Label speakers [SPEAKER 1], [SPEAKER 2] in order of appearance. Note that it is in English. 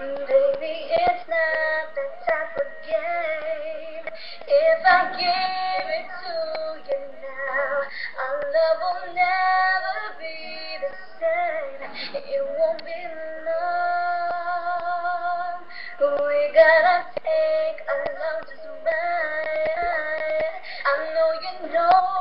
[SPEAKER 1] Baby, it's not that type of game. If I give it to you now, our love will never be the same. It won't be long. We gotta take a long just survive. I know you know.